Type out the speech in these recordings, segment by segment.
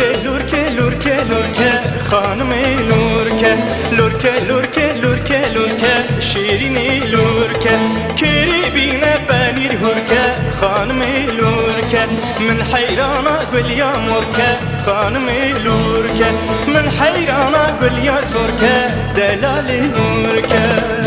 لورکه لورکه لورکه لورکه. خانم لورکه لورکه لورکه لورکه لورکه. شیرینی لورکه. کری بینه بنیر هورکه. خانم لورکه. من حیرانا گل یا مورکه خانم لورکه. من حیرانا گل یا سرکه. دلال نورکه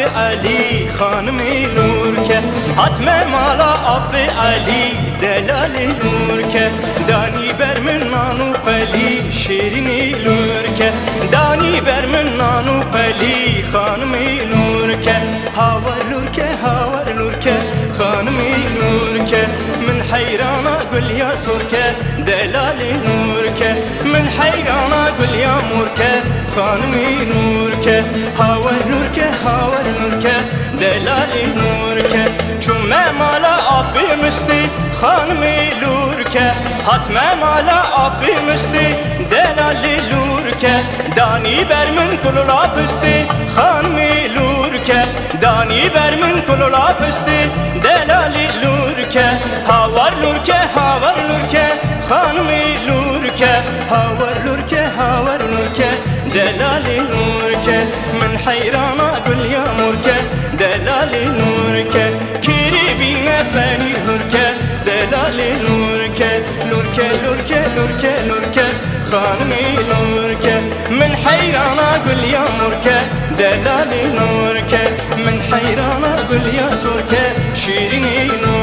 علی خانمی نور که حتم مالا آب علی دلال نور که دانی بر من نانو پلی شیرینی نور که دانی بر من نانو پلی خانمی نور که هاور نور که هاور نور که خانمی نور که من حیرانا گل یا سر که دلال نور که من حیرانا گل یا مور که خانمی نور Çummem ala abbimişti Hanmi lurke Hatmem ala abbimişti Delali lurke. Dani bermin kululapıştı Hanmi lurke Dani bermin kululapıştı Delali lurke. Havar lurke havar lurke Hanmi lurke Havar lurke havar lurke Delali lurke. Min hayrana gül ya murke Delali lurke beni hürke Delali lurke Lurke lurke lurke lurke Hanımı lurke Min hayrana gül ya murke Delali lurke Min hayrana gül ya surke Şirini lurke